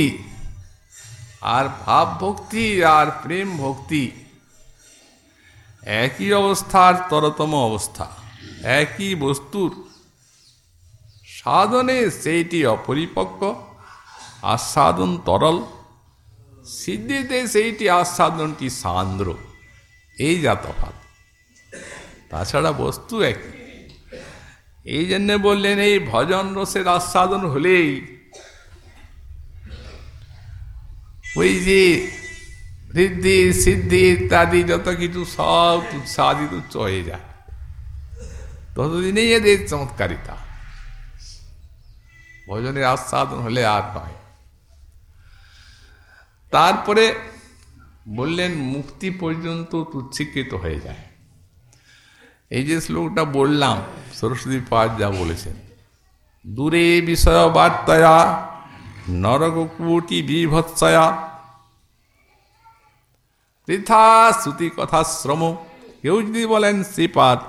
Speaker 2: আর ভাব ভক্তি, আর প্রেম ভক্তি, একই অবস্থার তরতম অবস্থা, একই বস্তুর। সাধনে সেইটি অপরিপক্ক, আস্বাদন তরল। সিদ্ধিতে সেইটি আস্বাদনটি সান্দ্র, এই যা তফাৎ। তাছাড়া বস্তু একই। এই জন্যে বললেন, এই ভজন রসের আস্বাদন হলেই ওই যে ঋদ্ধি, সিদ্ধি ইত্যাদি যত কিছু সব উৎসাহিত চয়ে যায়। ততদিনেই এদের চমৎকারিতা। ভজনের আস্বাদন হলে আর নয় তারপরে বললেন, মুক্তি পর্যন্ত তুচ্ছিকৃত হয়ে যায়। এই যে শ্লোকটা বললাম, সরস্বতী পাঠ যা বলেছেন, দূরে বিষয় বার্তায়া নরককুটি বিভৎসয়া বৃথা শ্রুতি কথা শ্রম, কেউ যদি বলেন শ্রীপাদ,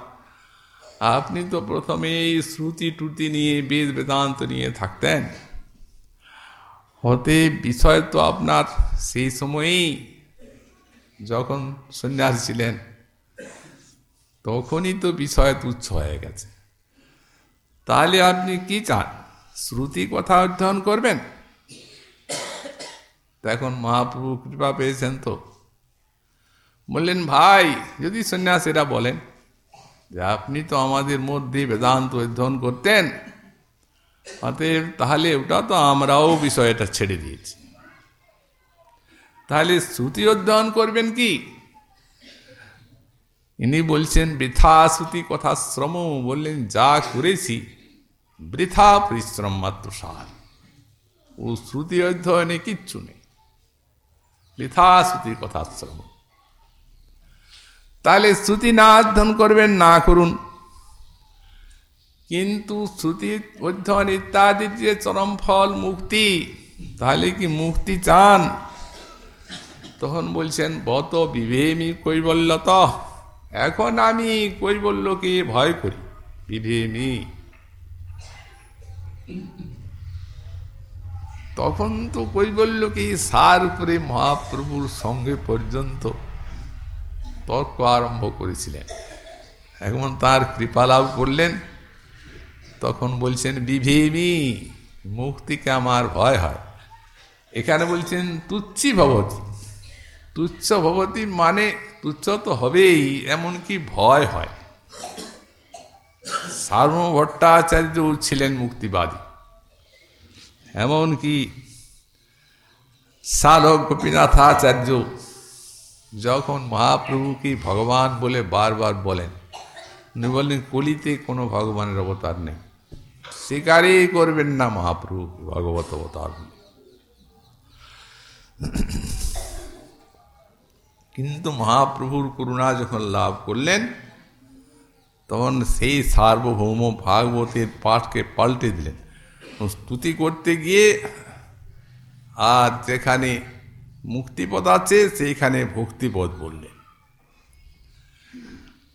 Speaker 2: আপনি তো প্রথমেই শ্রুতি টুতি নিয়ে বেদ বেদান্ত নিয়ে থাকতেন। হতে বিষয় তো আপনার সেই সময়েই যখন সন্ন্যাস ছিলেন তখনই তো বিষয় তুচ্ছ হয়ে গেছে। তাহলে আপনি কি চান? শ্রুতি কথা অধ্যয়ন করবেন? এখন মহাপ্রভু কৃপা পেয়েছেন তো। বললেন, ভাই, যদি সন্ন্যাসীরা বলেন যে আপনি তো আমাদের মধ্যে বেদান্ত অধ্যয়ন করতেন, অতএব তাহলে ওটা তো আমরাও বিষয়টা ছেড়ে দিয়েছি। তাহলে শ্রুতি অধ্যয়ন করবেন কি? ইনি বলছেন বৃথা শ্রুতি কথা শ্রম, বললেন, যা করেছি, বৃথা পরিশ্রম মাত্র সার ও শ্রুতি অধ্যয়নে কিচ্ছু নেই। বৃথা শ্রুতির কথা শ্রম। তাহলে শ্রুতি না অধ্যয়ন করবেন, না করুন। কিন্তু শ্রুতি অধ্যয়ন ইত্যাদির যে চরম ফল, মুক্তি, তাহলে কি মুক্তি চান? তখন বলছেন, বত বিভেমি কৈবল্যত। এখন আমি কৈবল্যকে ভয় করি? বিভেমি তখন তো কৈবল্যকে সার উপরে মহাপ্রভুর সঙ্গে পর্যন্ত তর্ক আরম্ভ করেছিলেন। এখন তার কৃপা লাভ করলেন। তখন বলছেন বিভেমি মুক্তিকে আমার ভয় হয়। এখানে বলছেন, তুচ্ছি ভবতী। তুচ্ছ ভবতী মানে তুচ্ছ তো হবেই, এমনকি ভয় হয়। সার্ব ভট্টাচার্য ছিলেন মুক্তিবাদী। এমনকি সাধক গোপীনাথাচার্য যখন মহাপ্রভুকে ভগবান বলে বারবার বলেন উনি বললেন কলিতে কোনো ভগবানের অবতার নেই। স্বীকারই করবেন না মহাপ্রভু ভগবত অবতার কিন্তু মহাপ্রভুর করুণা যখন লাভ করলেন, তখন সেই সার্বভৌম ভাগবতের পাঠকে পাল্টে দিলেন। স্তুতি করতে গিয়ে আর যেখানে মুক্তিপদ আছে, সেইখানে ভক্তিপদ বললেন।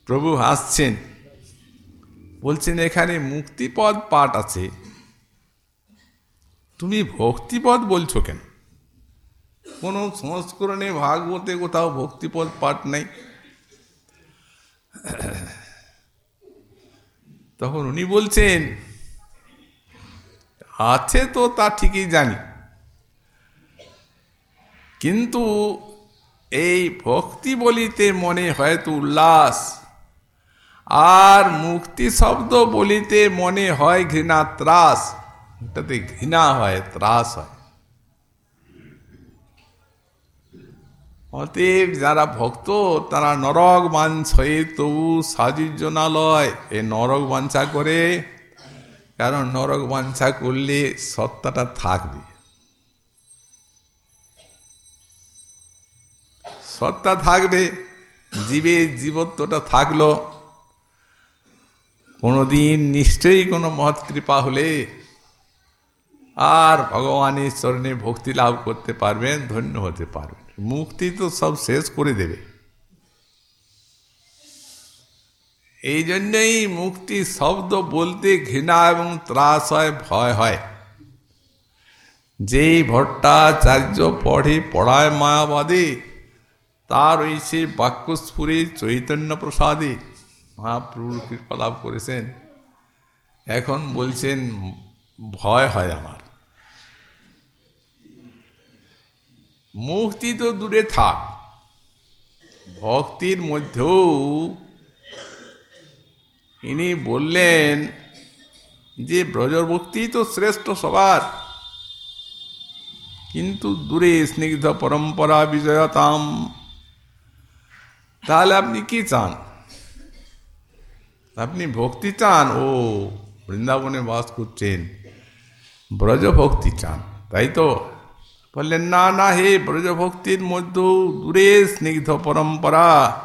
Speaker 2: প্রভু হাসছেন, বলছেন, এখানে মুক্তিপদ পাঠ আছে। তুমি ভক্তিপদ বলছো কেন? কোনো সংস্করণে ভাগবতে কোথাও ভক্তিপদ পাঠ নেই। তখন উনি বলছেন, আছে তো তা ঠিকই জানি। কিন্তু এই ভক্তি বলিতে মনে হয়তো উল্লাস, আর মুক্তি শব্দ বলিতে মনে হয় ঘৃণা ত্রাস। এটাতে ঘৃণা হয়, ত্রাস হয়। অতএব যারা ভক্ত, তারা নরক বাঞ্ছয়ে তবু সাজুর্জনালয় এ নরক বাঞ্ছা করে, কারণ নরক বাঞ্ছা করলে সত্তাটা থাকবে। সত্তা থাকবে, জীবে জীবত্বটা থাকল। কোনোদিন নিশ্চয়ই কোনো মহৎ কৃপা হলে আর ভগবানের চরণে ভক্তি লাভ করতে পারবেন, ধন্য হতে পারবেন। মুক্তি তো সব শেষ করে দেবে। এই জন্যই মুক্তি শব্দ বলতে ঘৃণা এবং ত্রাস হয়, ভয় হয়। যেই ভট্টাচার্য পড়ে, পড়ায় মায়াবাদী, তার রয়েছে বাক্যস্ফুরে চৈতন্য প্রসাদে মহাপ্রভুর কৃপা লাভ করেছেন। এখন বলছেন, ভয় হয় আমার। মুক্তি তো দূরে থাক। ভক্তির মধ্যেও ইনি বললেন যে ব্রজভক্তি তো শ্রেষ্ঠ সবার। কিন্তু দূরে স্নিগ্ধ পরম্পরা বিজয়তাম। তাহলে আপনি কি চান? আপনি ভক্তি চান? ও, বৃন্দাবনে বাস করছেন। ব্রজভক্তি চান, তাই তো? বললেন, না না, হে ব্রজভক্তির মধ্যেও দূরে স্নিগ্ধ পরম্পরা।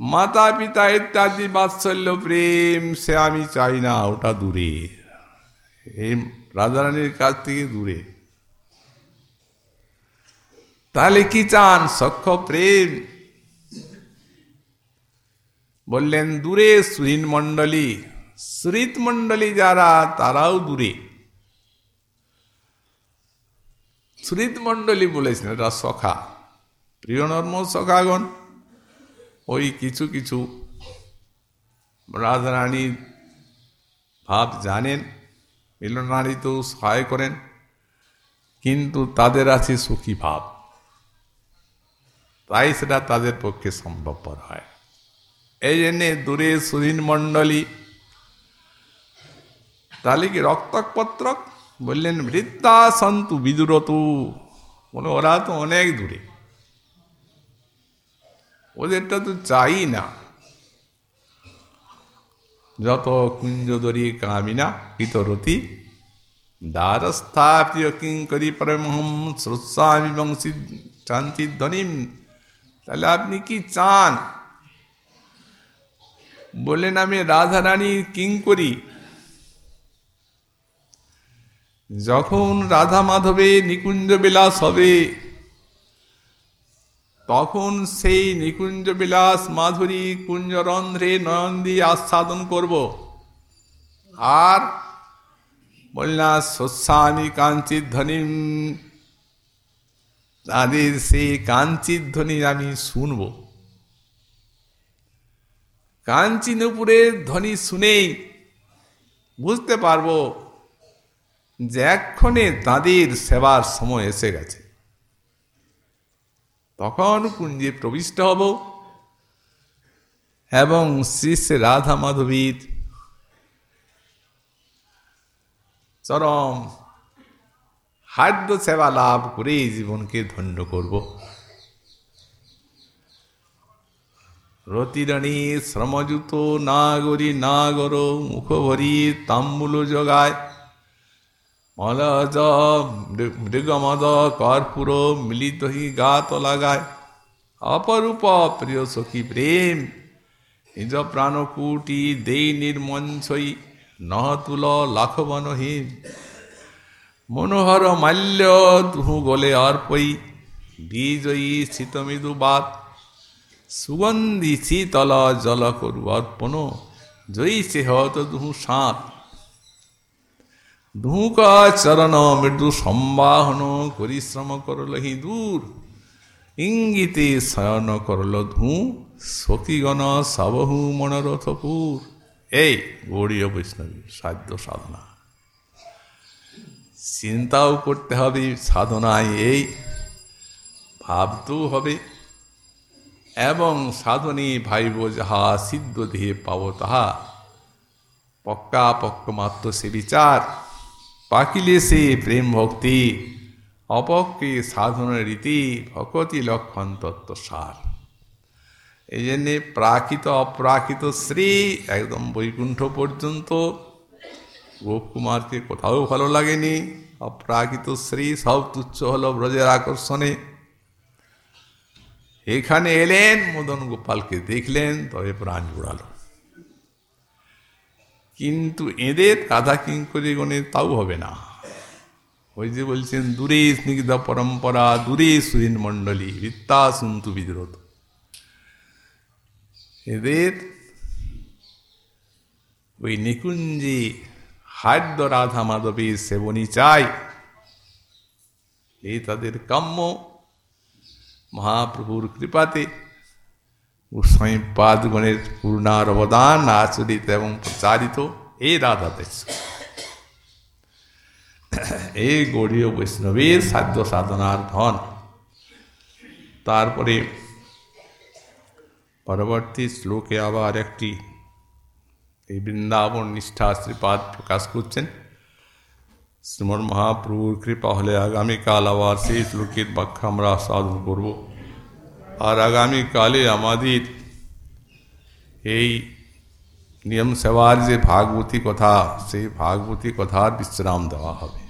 Speaker 2: মাতা পিতা ইত্যাদি বাৎসল্য প্রেম, সে আমি চাই না, ওটা দূরে। এই রাজারানীর কাছ থেকে দূরে। তাহলে কি চান সক্ষ প্রেম? বললেন, দূরে সুহীন মণ্ডলী শ্রীত মণ্ডলী যারা, তারাও দূরে। শ্রীত মণ্ডলী বলেছেন এটা সখা। প্রিয় নর্ম সখাগণ, ওই কিছু কিছু রাধারানীর ভাব জানেন মিলনারী তো সহায় করেন, কিন্তু তাদের আছে সুখী ভাব। তাই সেটা তাদের পক্ষে সম্ভবপর হয়। এই জন্যে দূরে সুধীন মণ্ডলী তাহলে কি রক্তপত্রক বললেন, বৃদ্ধা সন্তু, বিদুরতু। বলে, ওরা তো অনেক দূরে। ওদেরটা তো চাই না। যত কুঞ্জদরী কামিনা, পিতরতি, দ্বারস্থাপ্রিয় কিঙ্করি পরমহম শ্রুৎসামি বংশী শান্তি ধ্বনিম। তাহলে আপনি কি চান? বললেন, আমি রাধারানী কিঙ্করি যখন রাধা মাধবে নিকুঞ্জ বিলাস হবে, তখন সেই নিকুঞ্জ বিলাস মাধুরী কুঞ্জরন্ধ্রে নয়ন দিয়ে আস্বাদন করব। আর বললা সস্যামি কাঞ্চিত ধ্বনি তাদের সেই কাঞ্চিত ধ্বনি আমি শুনব। কাঞ্চি নুপুরের ধ্বনি শুনেই বুঝতে পারব যে এক্ষণে তাদের সেবার সময় এসে গেছে। তখন কুঞ্জে প্রবিষ্ট হব এবং শ্রী শ্রী রাধা মাধবীর চরম হাদ্য সেবা লাভ করে জীবনকে ধন্য করব। রতিরণী শ্রমযুত নাগরী নাগর মুখভরি তাম্বুল জগায় মলজ মৃগমদ কর্পূর মিলিত হি গাত লাগায়। অপরূপ প্রিয় সখী প্রেম, নিজ প্রাণকুটি দেই নির্মঞ্ছই, নহতুল লাখবনহীন মনোহর মাল্য তুহু গলে অর্পই বিজয়ী শীতমৃদু বাত। সুগন্ধি শীতল জল করু অর্পণ, জয়ী সে হত দুহু সাঁত। দুহুক চরণ মৃদু সম্বাহন পরিশ্রম করলহি দূর। ইঙ্গিতে শয়ন করল ধূ সখীগণ সবহু মনোরথপুর এই গৌরীয় বৈষ্ণবী, সাধ্য সাধনা। চিন্তাও করতে হবে, সাধনায় এই ভাবতেও হবে। এবং সাধনী ভাইব যাহা সিদ্ধ দেহে পাব, তাহা পক্কা পক্ক মাত্র সে বিচার। পাকিলে সে প্রেম ভক্তি অপক্ষে সাধনের রীতি, ভকতি লক্ষণ তত্ত্ব সার এই জন্যে প্রাকৃত অপ্রাকৃত শ্রী একদম বৈকুণ্ঠ পর্যন্ত গোপকুমারকে কোথাও ভালো লাগেনি। অপ্রাকৃত শ্রী সব তুচ্ছ হলো ব্রজের আকর্ষণে। এখানে এলেন, মদন গোপালকে দেখলেন, তবে প্রাণ জোড়ালো। কিন্তু এদের রাধা কিঙ্করি গণে তাও হবে না। ওই যে বলছেন, দূরে স্নিগ্ধ পরম্পরা, দূরে সুদিন মণ্ডলী, বিত্তা শুনতু বিদ্রোধ এদের ওই নিকুঞ্জি হাদ্য রাধা মাধবীর সেবনী চাই। এই তাদের কাম্য মহাপ্রভুর কৃপাতে গোস্বামী পাদগণের পূর্ণার অবদান আচরিত এবং প্রচারিত এই রাধা দেশ এই গৌরীয় বৈষ্ণবীর সাধ্য সাধনার ধন তারপরে পরবর্তী শ্লোকে আবার একটি এই বৃন্দাবন নিষ্ঠা শ্রীপাদ প্রকাশ করছেন শ্রীমন মহাপ্রভুর কৃপা হলে আগামীকাল আবার সেই শ্লোকের ব্যাখ্যা আমরা সাধন করব আর আগামীকালে আমাদের এই নিয়ম সেবার যে ভাগবতী কথা সেই ভাগবতী কথার বিশ্রাম দেওয়া হবে